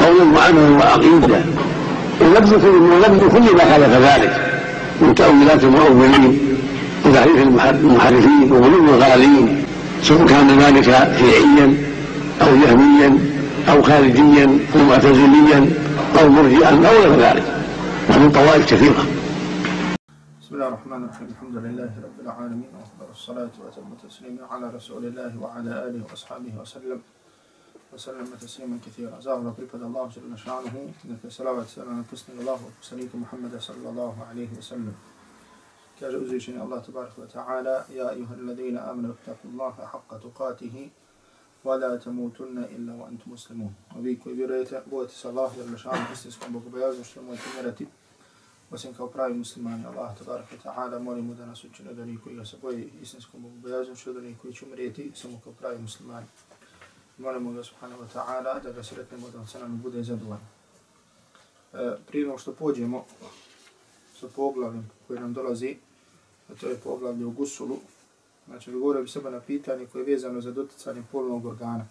قولا وعملا وعقيدة. ونبذ كل كل ما خالف ذلك. من تأويلات المؤولين وتحريف المحرفين وغلو الغالين. سواء كان ذلك شيعيا أو جهميا أو خارجيا أو معتزليا أو مرجئا أو غير ذلك. ومن طوائف كثيرة. بسم الله الرحمن الرحيم. الحمد لله رب العالمين وأفضل الصلاة وأتم التسليم على رسول الله وعلى آله وأصحابه وسلم. وسلم تسليما كثيرا. زار ربيبة الله جل نشعانه إنك سلامة سلامة بسنك الله وبسنيك محمد صلى الله عليه وسلم. كاجة أزيشني الله تبارك وتعالى يا أيها الذين آمنوا اتقوا الله حق تقاته ولا تموتن إلا وأنتم مسلمون. وبيك وبيريت أبوة صلى الله جل نشعانه استسكم بك بياز وشلم وتمرتي وسنك أبراي مسلمان الله تبارك وتعالى مولي مدنا سجن أدنيك ويسبوي استسكم بك بياز وشلم وتمرتي سمك أبراي مسلمان الله تبارك وتعالى Molimo ga subhanahu wa ta'ala da ga sretnemo da se nam bude zadovoljno. E, prije nego što pođemo sa poglavljem koje nam dolazi, a to je poglavlje u gusulu, znači govorio bi samo na pitanje koje je vezano za doticanje polnog organa.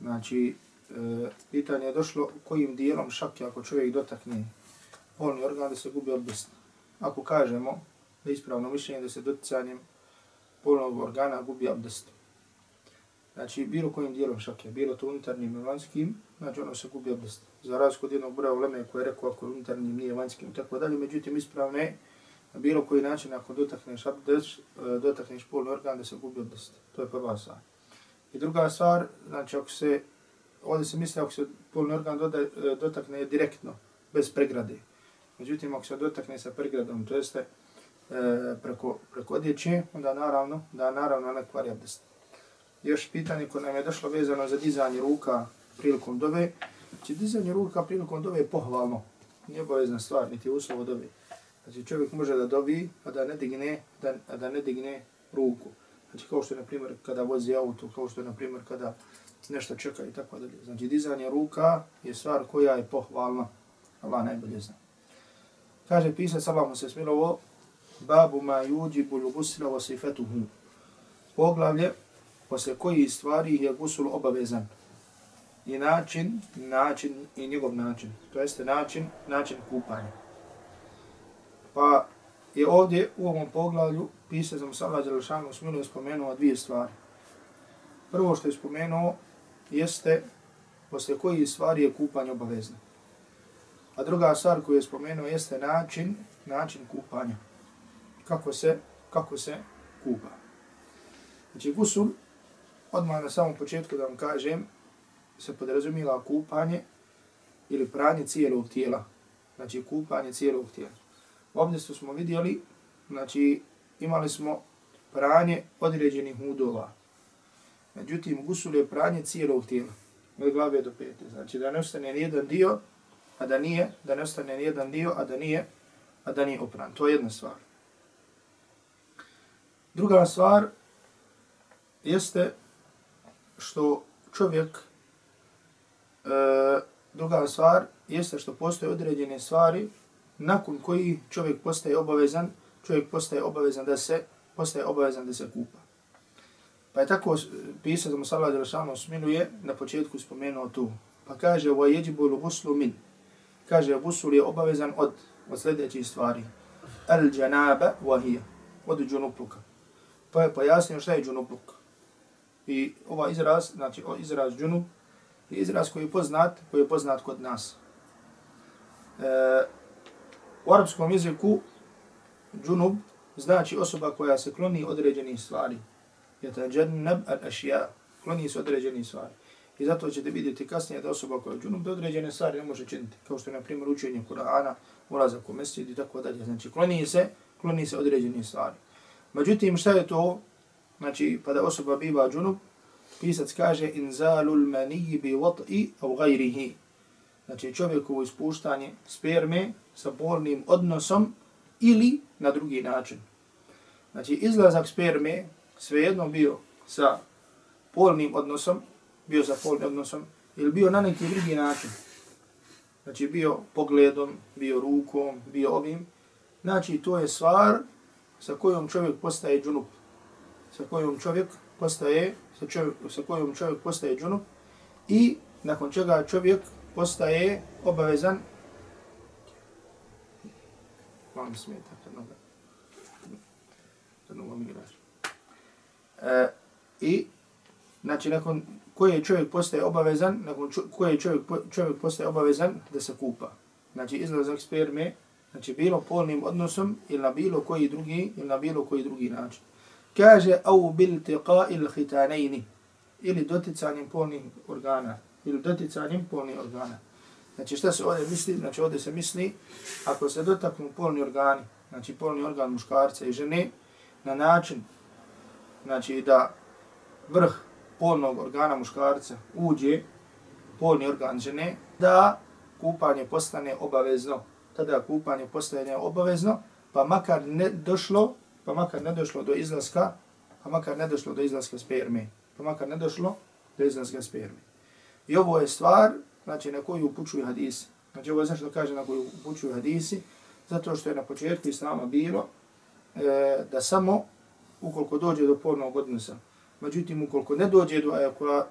Znači, e, pitanje je došlo kojim dijelom šake ako čovjek dotakne polni organ da se gubi abdest. Ako kažemo da ispravno mišljenje da se doticanjem polnog organa gubi abdest. Znači, bilo kojim dijelom šake, bilo to unutarnjim i vanjskim, znači ono se gubi abdest. Za razliku od jednog broja uleme koje je rekao ako je unutarnjim, nije vanjskim i tako dalje, međutim ispravno je na bilo koji način ako dotakneš abdest, dotakneš eh, polni organ da se gubi abdest. To je prva stvar. I druga stvar, znači ako se, ovdje se misli ako se polni organ doda, eh, dotakne direktno, bez pregrade. Međutim, ako se dotakne sa pregradom, to jeste e, preko, preko odjeće, onda naravno, da naravno ne kvari abdest. Još pitanje koje nam je došlo vezano za dizanje ruka prilikom dove. Znači, dizanje ruka prilikom dove je pohvalno. Nije obavezna stvar, niti je uslovo dove. Znači, čovjek može da dovi, a da ne digne, da, a da ne digne ruku. Znači, kao što je, na primjer, kada vozi auto, kao što je, na primjer, kada nešto čeka i tako dalje. Znači, dizanje ruka je stvar koja je pohvalna. Allah najbolje zna. Kaže pisac, Allah mu se smilovo, babu ma yuđi bulu wa sifatuhu. Poglavlje, poslije koji stvari je gusul obavezan. I način, način i njegov način. To jeste način, način kupanja. Pa je ovdje u ovom poglavlju pisac za Musala Đelešanu smilovo spomenuo dvije stvari. Prvo što je spomenuo jeste poslije koji stvari je kupanje obavezno. A druga stvar koju je spomenuo jeste način, način kupanja. Kako se, kako se kupa. Znači, gusul, odmah na samom početku da vam kažem, se podrazumila kupanje ili pranje cijelog tijela. Znači, kupanje cijelog tijela. Ovdje smo vidjeli, znači, imali smo pranje određenih udova. Međutim, gusul je pranje cijelog tijela. Od glave do pete. Znači, da ne ostane jedan dio, a da nije, da ne ostane ni jedan dio, a da nije, a da nije opran. To je jedna stvar. Druga stvar jeste što čovjek, e, druga stvar jeste što postoje određene stvari nakon koji čovjek postaje obavezan, čovjek postaje obavezan da se, postaje obavezan da se kupa. Pa je tako e, pisao mu sallahu alaihi wa smiluje, na početku spomenuo tu. Pa kaže, wa jeđibu l'guslu min kaže gusul je obavezan od, od sljedećih stvari. Al džanaba wahija, od džunupluka. Pa je pojasnio šta je džunupluk. I ovaj izraz, znači izraz džunu, je izraz koji je poznat, koji je poznat kod nas. E, u arapskom jeziku džunub znači osoba koja se kloni određenih stvari. Je ta al-ašija, kloni se određenih stvari. I zato ćete vidjeti kasnije da osoba koja je džunub, da određene stvari ne može činiti. Kao što je, na primjer, učenje Kur'ana, ulazak u mesjid i tako dalje. Znači, kloni se, kloni se određenih stvari. Međutim, šta je to? Znači, pa da osoba biva džunup, pisac kaže inzalul maniji bi wat'i au gajrihi. Znači čovjekovo ispuštanje sperme sa bolnim odnosom ili na drugi način. Znači izlazak sperme svejedno bio sa polnim odnosom, bio sa polnim odnosom, ili bio na neki drugi način. Znači bio pogledom, bio rukom, bio ovim. Znači to je stvar sa kojom čovjek postaje džunup. Sa kojom čovjek postaje, sa, čovjek, sa kojom čovjek postaje džunup i nakon čega čovjek postaje obavezan. Vam smeta kad noga kad noga mi e, i znači nakon koje čovjek postaje obavezan nakon koje čovjek, čovjek postaje obavezan da se kupa. Znači izlazak sperme znači bilo polnim odnosom ili na bilo koji drugi ili na bilo koji drugi način kaže au bil tiqa'il khitanaini ili doticanjem polnih organa ili doticanjem polnih organa. Znači šta se ovdje misli? Znači ovdje se misli ako se dotaknu polni organi, znači polni organ muškarca i žene na način znači da vrh polnog organa muškarca uđe polni organ žene, da kupanje postane obavezno. Tada kupanje postane obavezno, pa makar ne došlo pa makar ne došlo do izlaska, pa makar ne došlo do izlaska sperme, pa makar ne došlo do izlaska sperme. I ovo je stvar, znači, na koju upućuju hadisi. Znači, ovo je zašto kaže na koju upućuju hadisi, zato što je na početku islama bilo e, da samo ukoliko dođe do pornog odnosa, međutim, ukoliko ne dođe do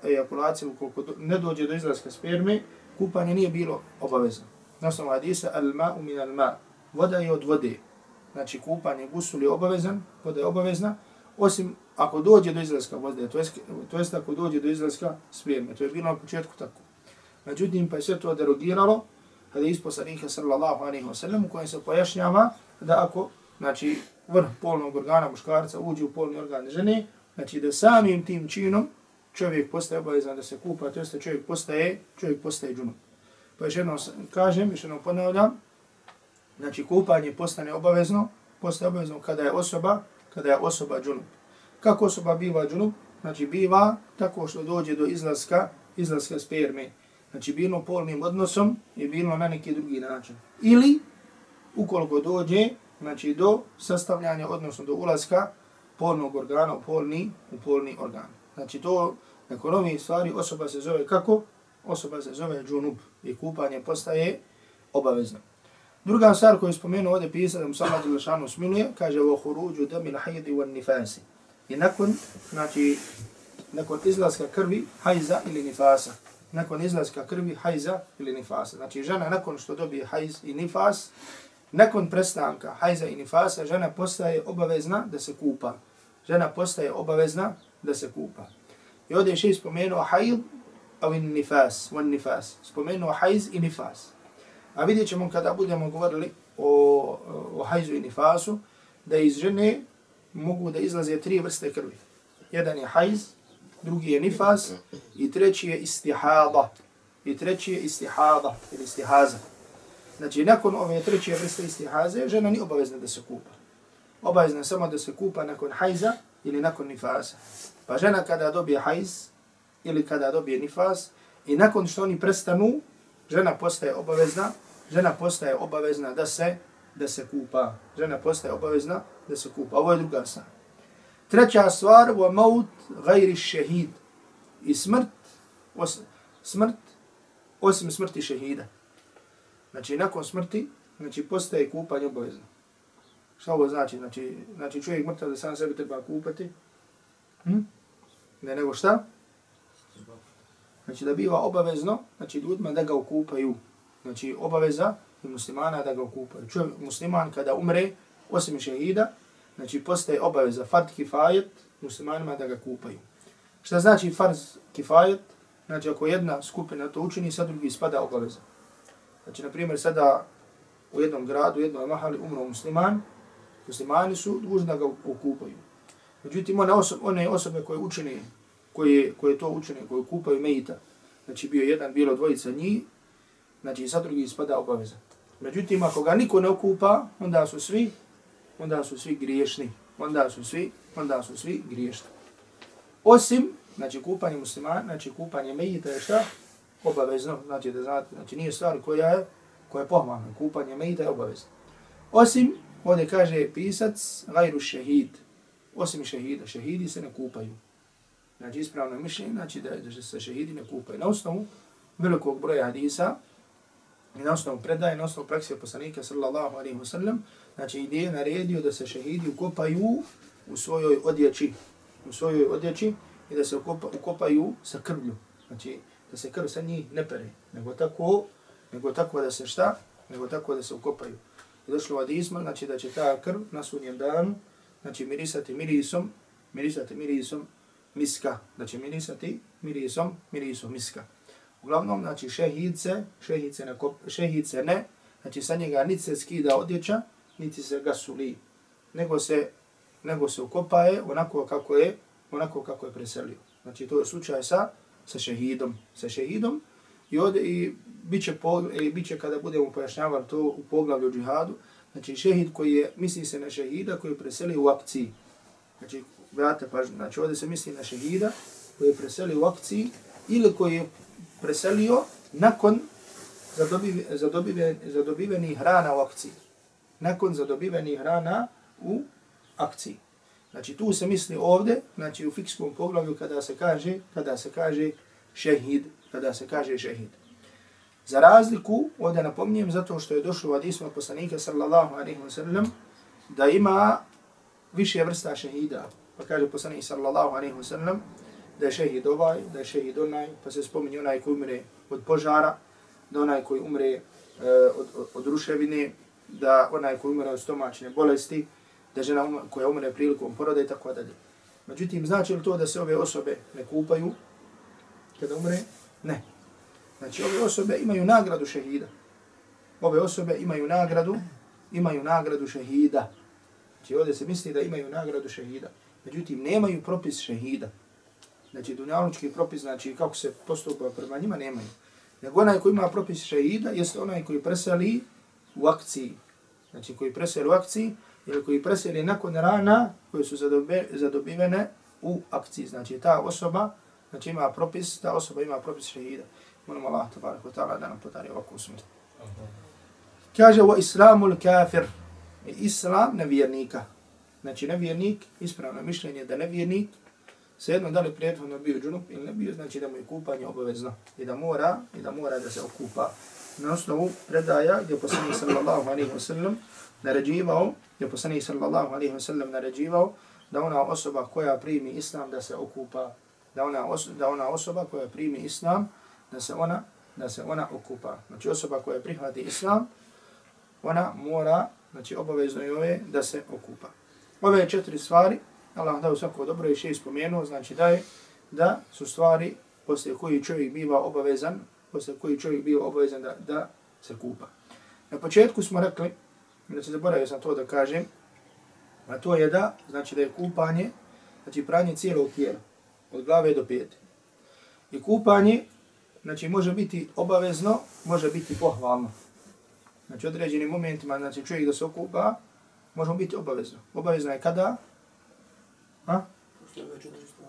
ejakulacije, ukoliko do, ne dođe do izlaska sperme, kupanje nije bilo obavezno. Na osnovu hadisa, al ma'u min al ma' voda je od vode znači kupanje gusul je obavezan, voda je obavezna, osim ako dođe do izlaska vode, to jest, to jest ako dođe do izlaska sperme. To je bilo na početku tako. Međutim, pa je sve to derogiralo, kada je isposlanika sallallahu alaihi wa sallam, u kojem se pojašnjava da ako znači, vrh polnog organa muškarca uđe u polni organ žene, znači da samim tim činom čovjek postaje obavezan da se kupa, to jest čovjek postaje, čovjek postaje džunom. Pa još jednom kažem, još jednom ponavljam, Znači kupanje postane obavezno, postaje obavezno kada je osoba, kada je osoba džunup. Kako osoba biva džunup? Znači biva tako što dođe do izlaska, izlaska sperme. Znači bilo polnim odnosom i bilo na neki drugi način. Ili ukoliko dođe znači do sastavljanja, odnosno do ulaska polnog organa u polni, u polni organ. Znači to, nakon ovih stvari, osoba se zove kako? Osoba se zove džunup i kupanje postaje obavezno. Druga stvar koju je spomenuo ovdje pisao da mu sama Đelešanu smiluje, kaže o huruđu dami hajdi wa nifasi. I nakon, znači, nakon izlaska krvi, hajza ili nifasa. Nakon izlaska krvi, hajza ili nifasa. Znači, žena nakon što dobije hajz i nifas, nakon prestanka hajza i nifasa, žena postaje obavezna da se kupa. Žena postaje obavezna da se kupa. I ovdje je še spomenuo hajl, a nifas, van nifas. Spomenuo hajz i nifas. A vidjet ćemo kada budemo govorili o, o hajzu i nifasu, da iz žene mogu da izlaze tri vrste krvi. Jedan je hajz, drugi je nifas i treći je istihada. I treći je istihada ili istihaza. Znači, nakon ove treće vrste istihaze, žena nije obavezna da se kupa. Obavezna samo da se kupa nakon hajza ili nakon nifasa. Pa žena kada dobije hajz ili kada dobije nifas i nakon što oni prestanu, žena postaje obavezna, žena postaje obavezna da se da se kupa. Žena postaje obavezna da se kupa. Ovo je druga stvar. Treća stvar, wa maut gajri šehid. I smrt, os, smrt, osim smrti šehida. Znači, nakon smrti, znači, postaje kupanje obavezno. Šta ovo znači? Znači, znači čovjek mrtav da sam sebe treba kupati? Hm? Ne nego šta? Znači da biva obavezno, znači ljudima da ga okupaju. Znači obaveza i muslimana da ga okupaju. Čovjek musliman kada umre, osim šehida, znači postaje obaveza fard kifajet muslimanima da ga kupaju. Šta znači farz kifajet? Znači ako jedna skupina to učini, sad drugi spada obaveza. Znači, na primjer, sada u jednom gradu, u jednom mahali umro musliman, muslimani su dužni da ga okupaju. Međutim, one osobe, one osobe koje učine koje, koje to učene, koje kupaju mejita, znači bio jedan, bilo dvojica njih, znači sad drugi ispada obaveza. Međutim, ako ga niko ne okupa, onda su svi, onda su svi griješni. Onda su svi, onda su svi griješni. Osim Znači kupanje muslimana, znači kupanje mejita je šta? Obavezno, znači da znate, znači nije stvar koja je, koja je pohvalna. Kupanje mejita je obavezno. Osim, ovdje kaže pisac, gajru šehid. Osim šehida, šehidi se ne kupaju. Znači ispravno mišljenje, znači da, da se šehidi ne kupaju. Na osnovu velikog broja hadisa, i na osnovu predaje, na osnovu praksije poslanika sallallahu alaihi wa sallam, znači ide je naredio da se šehidi ukopaju u svojoj odjeći, u svojoj odjeći i da se ukopa, ukopaju sa krvlju. Znači da se krv sa njih ne pere, nego tako, nego tako da se šta, nego tako da se ukopaju. I došlo od izma, znači da će ta krv na sunjem danu, znači mirisati mirisom, mirisati mirisom miska, da će mirisati mirisom, mirisom miska. Uglavnom, znači šehice, šehice ne, šehice ne, znači sa njega niti se skida odjeća, niti se gasuli, nego se, nego se ukopaje onako kako je, onako kako je preselio. Znači to je slučaj sa, sa šehidom, sa šehidom i od i biće po, i biće kada budemo pojašnjavali to u poglavlju džihadu, znači šehid koji je, misli se na šehida koji je preselio u akciji. Znači, vrate pa znači ovdje se misli na šehida koji je preselio u akciji ili koji je preselio nakon zadobivenih hrana u akciji. Nakon zadobivenih hrana u akciji. Znači tu se misli ovdje, znači u fikskom poglavlju kada se kaže, kada se kaže šehid, kada se kaže šehid. Za razliku, ovdje napomnijem, zato što je došlo u hadismu poslanika sallallahu alaihi wa sallam, da ima više vrsta šehida. Pa kaže poslanik sallallahu alaihi wa sallam, da je šehid ovaj, da je šehid onaj, pa se spominje onaj koji umre od požara, da onaj koji umre uh, od, od, od ruševine, da onaj koji umre od stomačne bolesti, da žena umre, koja umre prilikom poroda i tako dalje. Međutim, znači li to da se ove osobe ne kupaju kada umre? Ne. Znači, ove osobe imaju nagradu šehida. Ove osobe imaju nagradu, imaju nagradu šehida. Znači, ovdje se misli da imaju nagradu šehida. Međutim, nemaju propis šehida. Znači, dunjalučki propis, znači kako se postupa prema njima, nemaju. Nego onaj koji ima propis šehida, jeste onaj koji preseli u akciji. Znači, koji preseli u akciji, ili koji preseli nakon rana koje su zadobe, zadobivene u akciji. Znači, ta osoba, znači ima propis, ta osoba ima propis šehida. Molim Allah, tabarak wa ta'ala, da nam podari ovakvu smrt. Kaže, wa islamul kafir, islam nevjernika. Znači, nevjernik, ispravno mišljenje da nevjernik, Svejedno da li prethodno bio džunup ili ne bio, znači da mu je kupanje obavezno i da mora i da mora da se okupa. Na osnovu predaja gdje poslanik sallallahu alaihi wa sallam naređivao, gdje poslanik sallallahu alaihi wa sallam naređivao da ona osoba koja primi islam da se okupa, da ona, os da ona osoba koja primi islam da se ona da se ona okupa. Znači osoba koja prihvati islam, ona mora, znači obavezno joj je da se okupa. Ove četiri stvari Allah dao svako dobro i šest spomenuo, znači da je da su stvari poslije koji čovjek biva obavezan, poslije koji čovjek biva obavezan da, da se kupa. Na početku smo rekli, da se zaboravio sam to da kažem, a to je da, znači da je kupanje, znači pranje cijelog tijela, od glave do pete. I kupanje, znači može biti obavezno, može biti pohvalno. Znači određenim momentima, znači čovjek da se okupa, može biti obavezno. Obavezno je kada? Ha?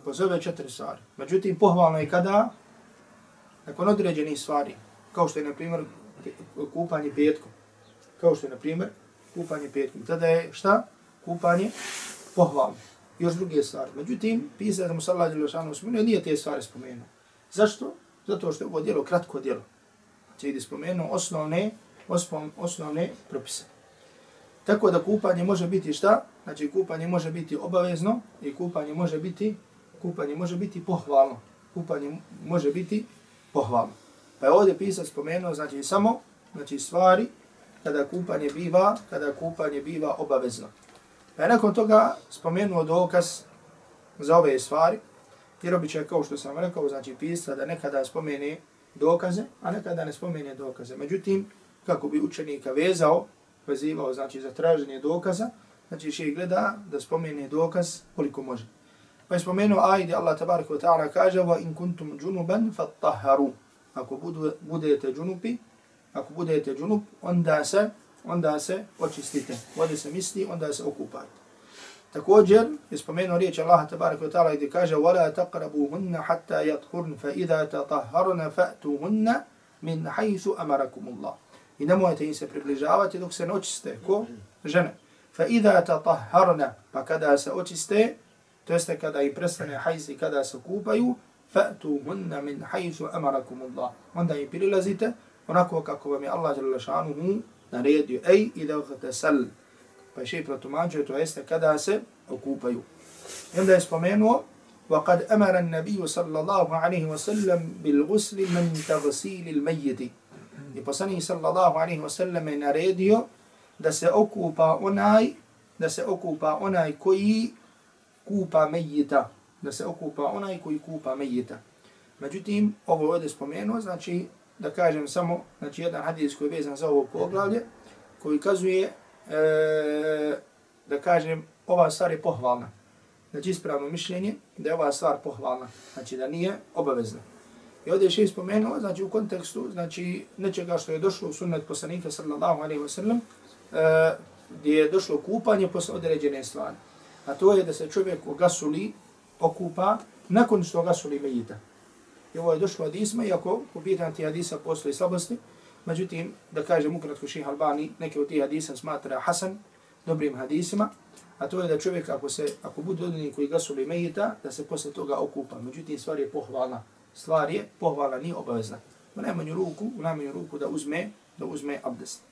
Po sve četiri stvari. Međutim, pohvalno je kada, nakon određenih stvari, kao što je, na primjer, kupanje petkom. Kao što je, na primjer, kupanje petkom. Tada je šta? Kupanje pohvalno. Još druge stvari. Međutim, pisao da mu wa sallam spomenuo, nije te stvari spomenuo. Zašto? Zato što je ovo djelo kratko djelo. Če ide spomenuo osnovne, osnovne propise. Tako da kupanje može biti šta? Znači kupanje može biti obavezno i kupanje može biti kupanje može biti pohvalno. Kupanje može biti pohvalno. Pa je ovdje pisac spomenuo znači samo znači stvari kada kupanje biva, kada kupanje biva obavezno. Pa je nakon toga spomenuo dokaz za ove stvari, jer običaj kao što sam rekao, znači pisa da nekada spomene dokaze, a nekada ne spomene dokaze. Međutim, kako bi učenika vezao vezivao znači za traženje dokaza, znači še gleda da spomene dokaz koliko može. Pa je spomenuo ajde Allah tabaraka wa ta'ala kaže wa in kuntum junuban fattaharu. Ako budu, budete džunupi, ako budete džunup, onda se, onda se očistite. Vode se misli, onda se okupajte. Također, je spomenuo riječ Allaha tabaraka wa ta'ala gdje kaže وَلَا تَقْرَبُوهُنَّ حَتَّى يَطْهُرْنَ فَإِذَا تَطَهَّرْنَ فَأْتُوهُنَّ مِنْ حَيْثُ أَمَرَكُمُ اللَّهُ I nemojte im se približavati dok se ne očiste. Ko? Žene. فَإِذَا تَطَهَّرْنَ Pa kada se očiste, to jeste kada im prestane hajz i kada se kupaju, فَأْتُوهُنَّ مِنْ حَيْثُ أَمَرَكُمُ اللَّهُ Onda im prilazite onako kako vam je Allah naredio. Ej, ida uhtesal. Pa je šeji protumađuje, to jeste kada se okupaju. I onda je spomenuo, وقد أمر النبي صلى الله عليه وسلم بالغسل من تغسيل الميت. I poslanih sallallahu alaihi wa sallam je naredio da se okupa onaj, da se okupa onaj koji kupa mejita. Da se okupa onaj koji kupa mejita. Međutim, ovo ovdje spomenuo, znači, da kažem samo, znači, jedan hadis koji je vezan za ovo poglavlje, koji kazuje, e, da kažem, ova stvar je pohvalna. Znači, ispravno mišljenje da je ova stvar pohvalna. Znači, da nije obavezna. I ovdje je še spomenuo, znači, u kontekstu, znači, nečega što je došlo u sunnet poslanika, sallallahu alaihi wa sallam, e, gdje je došlo kupanje posle određene stvari. A to je da se čovjek u gasuli okupa nakon što gasuli mejita. I ovo je došlo od isma, iako u pitanju tih hadisa postoji slabosti, međutim, da kažem ukratko ših Albani, neke od tih hadisa smatra Hasan, dobrim hadisima, a to je da čovjek ako se ako bude odini koji gasuli mejita, da se posle toga okupa. Međutim, stvar je pohvalna. Stvar je pohvala nije obavezna. U najmanju ruku, u najmanju ruku da uzme, da uzme abdest.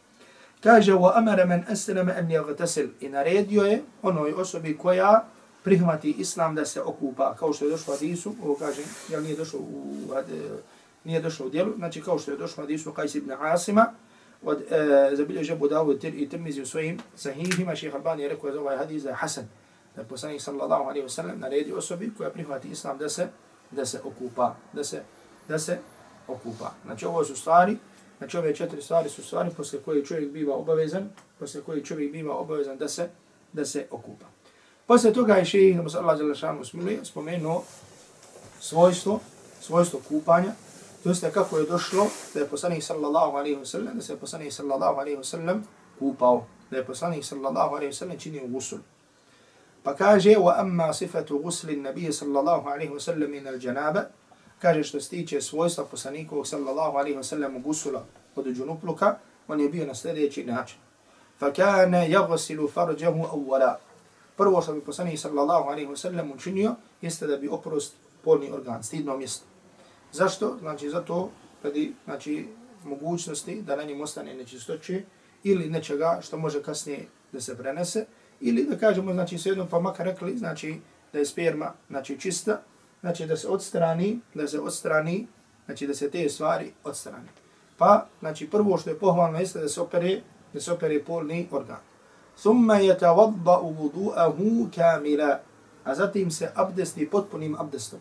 Kaže, wa amara man aslama an yaghtasil. I naredio je onoj osobi koja prihvati islam da se okupa, kao što je došlo u hadisu, ovo kaže, ja nije došlo u, e, nije došlo u dijelu, znači kao što je došlo u hadisu Qais ibn Asima, od e, zabilježe Budavu i Tirmizi u svojim sahihima, šeha Albani je rekao da ovaj hadis da je Hasan, da je poslanik sallallahu alaihi wa sallam naredio osobi koja prihvati islam da se, da se okupa, da se, da se okupa. Znači ovo su stvari, Znači ove četiri stvari su stvari posle koje čovjek biva obavezan, posle koje čovjek biva obavezan da se da se okupa. Posle toga je šeji, da mu Allah Đelešanu smiluje spomenuo svojstvo, svojstvo kupanja, to jest kako je došlo da je poslanik sallallahu alaihi wasallam, da se poslanik sallallahu alaihi wasallam kupao, da je poslanik sallallahu alaihi wasallam sellem činio gusul. Pa kaže wa amma sifatu gusli nabije sallallahu alaihi wa sallam min al-janaba kaže što se tiče svojstva poslanikovog sallallahu alaihi wa sallam gusula od džunupluka, on je bio na sljedeći način. Fa kane jagosilu farđahu awwala. Prvo što bi poslanik sallallahu alaihi wa sallam učinio, jeste da bi oprost polni organ, stidno mjesto. Zašto? Znači, zato radi znači, mogućnosti da na njim ostane nečistoće ili nečega što može kasnije da se prenese, ili da kažemo, znači, svejedno pa makar rekli, znači, da je sperma, znači, čista, znači da se odstrani, da se odstrani, znači da se te stvari odstrani. Pa, znači prvo što je pohvalno jeste da se opere, da se opere polni organ. Thumma yatawadda wudu'ahu kamila. A zatim se abdesti potpunim abdestom.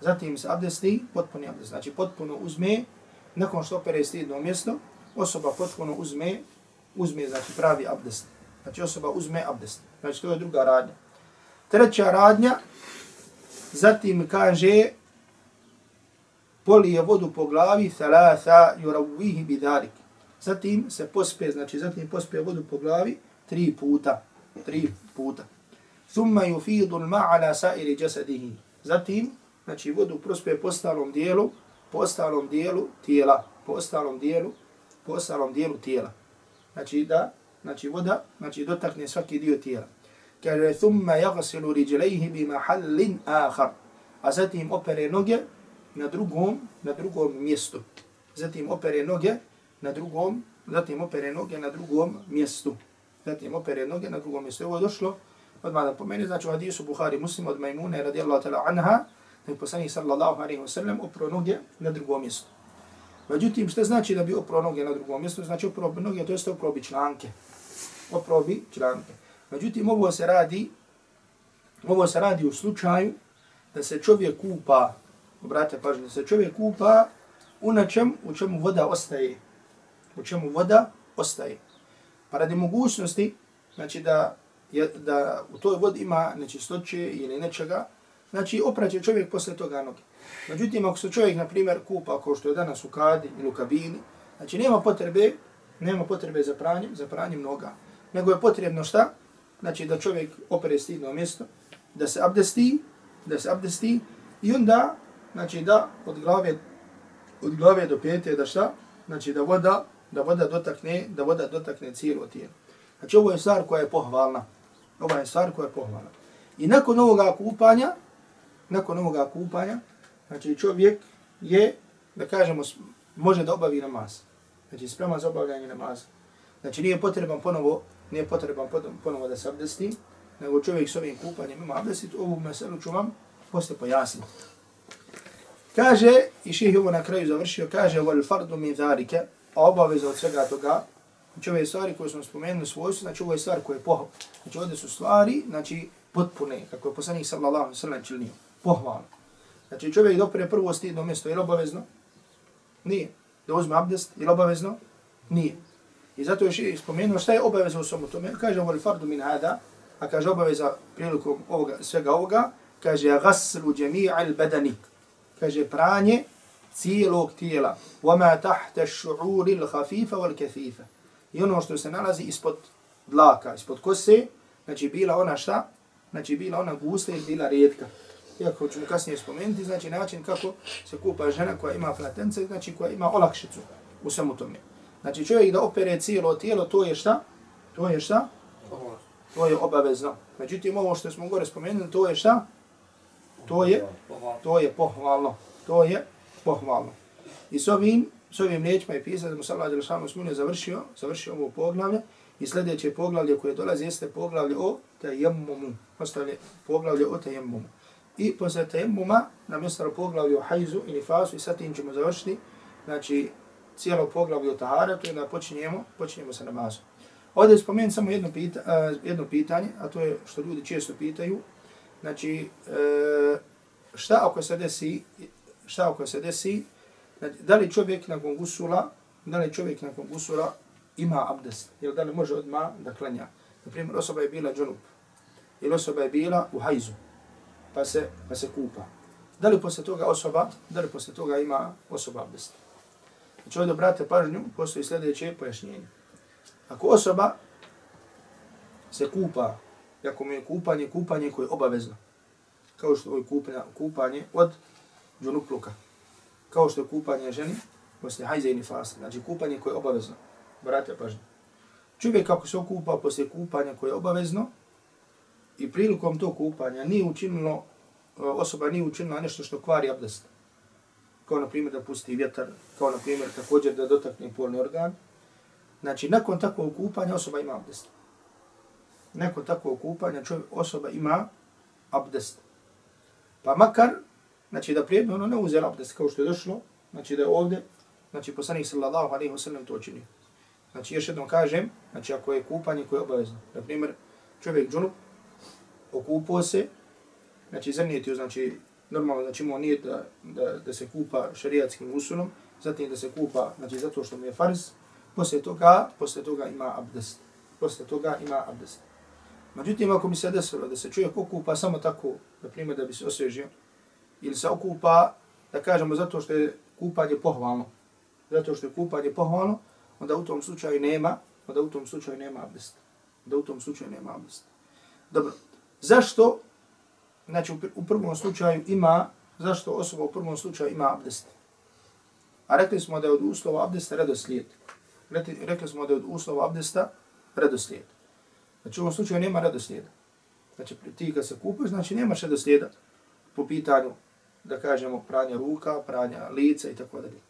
Zatim se abdesti potpunim abdestom. Znači potpuno uzme, nakon što opere stidno mjesto, osoba potpuno uzme, uzme znači pravi abdest. Znači osoba uzme abdest. Znači to je druga radnja. Treća radnja, Zatim kaže polije vodu po glavi thalatha yurawihi bidalik. Zatim se pospe, znači zatim pospe vodu po glavi tri puta, tri puta. Thumma yufidu al-ma'a ala sa'iri jasadihi. Zatim znači vodu prospe po ostalom dijelu, po ostalom dijelu tijela, po ostalom dijelu, po ostalom dijelu tijela. Znači da, znači voda, znači dotakne svaki dio tijela. Kaže thumma jagasilu rijlayhi bi mahallin akhar. A zatim opere noge na drugom na drugom mjestu. Zatim opere noge na drugom zatim opere noge na drugom mjestu. Zatim opere noge na drugom mjestu. Ovo je došlo odmah da pomeni znači u hadisu Buhari muslim od Majmune radijallahu ta'la anha da je poslanih sallallahu alaihi wa sallam opro noge na drugom mjestu. Međutim, što znači da bi opro noge na drugom mjestu? Znači opro noge, to jeste opro bi članke oprao bi članke. Međutim, ovo se radi, ovo se radi u slučaju da se čovjek kupa, obrate pažnje, da se čovjek kupa u nečem u čemu voda ostaje. U čemu voda ostaje. Pa radi mogućnosti, znači da, je, da u toj vodi ima nečistoće ili nečega, znači opraće čovjek posle toga noge. Međutim, ako se čovjek, na primjer, kupa kao što je danas u kadi ili u kabini, znači nema potrebe, nema potrebe za pranjem, za pranjem noga. Nego je potrebno šta? znači da čovjek opere stidno mjesto, da se abdesti, da se abdesti i onda, znači da od glave, od glave do pete, da šta? Znači da voda, da voda dotakne, da voda dotakne cijelo tijelo. Znači ovo je stvar koja je pohvalna. Ovo je stvar koja je pohvalna. I nakon ovoga kupanja, nakon ovoga kupanja, znači čovjek je, da kažemo, može da obavi namaz. Znači sprema za obavljanje namaza. Znači nije potreban ponovo, nije potreban ponovo da se abdesti, nego čovjek s ovim kupanjem ima abdestit, ovu meselu ću vam posle pojasniti. Kaže, i ših ovo na kraju završio, kaže, vol fardu mi zarike, a obaveza od svega toga, znači ove stvari koje smo spomenuli svojstvo, znači ovo je stvar koja je pohval. Znači ovdje su stvari, znači potpune, kako je poslanik sallallahu sallam činio, pohvalno. Znači čovjek dopre prvo stidno mjesto, je li obavezno? Nije. Da uzme abdest, je li obavezno? Nije. I zato još je spomenuo šta je obaveza u svomu tome. Kaže, voli fardu min hada, a kaže obaveza prilikom ovoga, svega ovoga, kaže, gaslu džemi'a il bedani. Kaže, pranje cijelog tijela. Vama tahta šu'uri il hafifa wal kathifa. I ono što se nalazi ispod dlaka, ispod kose, znači bila ona šta? Znači bila ona gusta ili bila redka. Iako ću mu kasnije spomenuti, znači način kako se kupa žena koja ima flatence, znači koja ima olakšicu u svemu tome. Znači čovjek da opere cijelo tijelo, to je šta? To je šta? To je obavezno. Međutim, ovo što smo gore spomenuli, to je šta? To je, to je pohvalno. To je pohvalno. I s ovim, s ovim riječima je pisao da mu wa sallam smune završio, završio ovo poglavlje i sljedeće poglavlje koje dolazi jeste poglavlje o tajemmumu. Postavlje poglavlje o tajemmumu. I posle tajemmuma nam je poglavlje o hajzu i nifasu i sad tim ćemo završiti. Znači, cijelo poglavlje o taharetu i da počinjemo, počinjemo sa namazom. Ovdje je spomenut samo jedno, pita, uh, jedno pitanje, a to je što ljudi često pitaju. Znači, uh, šta ako se desi, šta ako se desi, znači, da li čovjek nakon gusula, da li čovjek nakon gusula ima abdest, ili da li može odma da klanja. Naprimjer, osoba je bila džunup, ili osoba je bila u hajzu, pa se, pa se kupa. Da li posle toga osoba, da li posle toga ima osoba abdest? Znači ovdje brate pažnju, postoji sljedeće pojašnjenje. Ako osoba se kupa, ako mu je kupanje, kupanje koje je obavezno, kao što je kupanje, kupanje od džunupluka, kao što je kupanje ženi, poslije hajze i nifasa, znači kupanje koje je obavezno, brate pažnju. Čovjek kako se okupa poslije kupanja koje je obavezno i prilikom tog kupanja nije učinilo, e, osoba nije učinila nešto što kvari abdest, kao na primjer da pusti vjetar, kao na primjer također da dotakne polni organ. Znači, nakon takvog kupanja osoba ima abdest. Nakon takvog kupanja čovjek, osoba ima abdest. Pa makar, znači da prijedno ono ne uzela abdest kao što je došlo, znači da je ovdje, znači poslanik sallallahu alaihi wa sallam to učinio. Znači još jednom kažem, znači ako je kupanje koje je obavezno, na primjer čovjek džunup, okupo se, znači zanijeti, znači normalno znači mu nije da, da, da se kupa šerijatskim usulom, zatim da se kupa znači zato što mu je farz, poslije toga, poslije toga ima abdest. Poslije toga ima abdest. Međutim, ako mi se desilo da se čovjek okupa samo tako, na primjer da bi se osvježio, ili se okupa, da kažemo, zato što je kupanje pohvalno, zato što je kupanje pohvalno, onda u tom slučaju nema, onda u tom slučaju nema abdest. Da u tom slučaju nema abdest. Dobro, zašto znači u prvom slučaju ima, zašto osoba u prvom slučaju ima abdest? A rekli smo da je od uslova abdesta redoslijed. Rekli, rekli smo da je od uslova abdesta redoslijed. Znači u ovom slučaju nema redoslijeda. Znači ti kad se kupuješ, znači nemaš redoslijeda po pitanju, da kažemo, pranja ruka, pranja lica i tako dalje.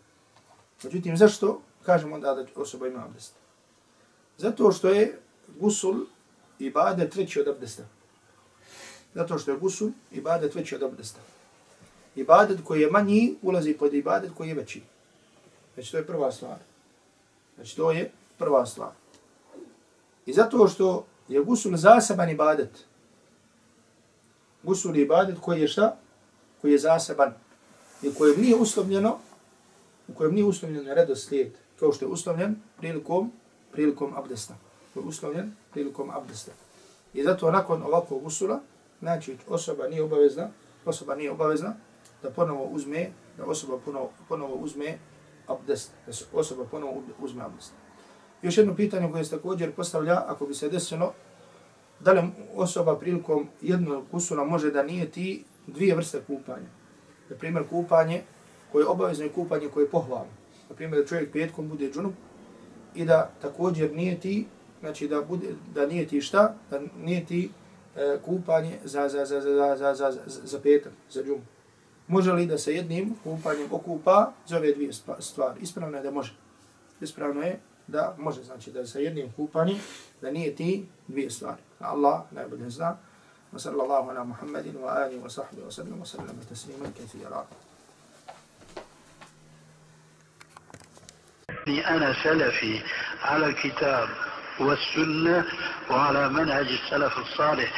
Međutim, zašto kažemo onda da osoba ima abdest? Zato što je gusul i bade treći od abdesta. Zato što je gusul ibadet veći od abdesta. Ibadet koji je manji ulazi pod ibadet koji je veći. Znači to je prva stvar. Znači to je prva stvar. I zato što je gusul zaseban ibadet. Gusul ibadet koji je šta? Koji je zaseban. I kojem nije uslovljeno, u kojem nije uslovljen redoslijed, kao što je uslovljen prilikom, prilikom abdesta. Koji je uslovljen prilikom abdesta. I zato nakon ovakvog gusula, znači osoba nije obavezna, osoba nije obavezna da ponovo uzme, da osoba ponovo, ponovo uzme abdest, da osoba ponovo uzme abdest. Još jedno pitanje koje se također postavlja, ako bi se desilo da li osoba prilikom jednog kusura može da nije ti dvije vrste kupanja. Na primjer, kupanje koje je obavezno i kupanje koje je pohvalno. Na primjer, da čovjek petkom bude džunup i da također nije ti, znači da, bude, da nije ti šta, da nije ti kupanje za, za, za, za, za, za, za, za petak, za džunup. Može li da se jednim kupanjem okupa za ove dvije stvari? Ispravno je da može. Ispravno je da može, znači da se jednim kupanjem, da nije ti dvije stvari. Allah najbolje zna. Wa sallallahu ala Muhammedin wa alihi wa sahbihi wa sallam wa sallam tasliman kathira. أنا سلفي على الكتاب والسنة وعلى منهج السلف الصالح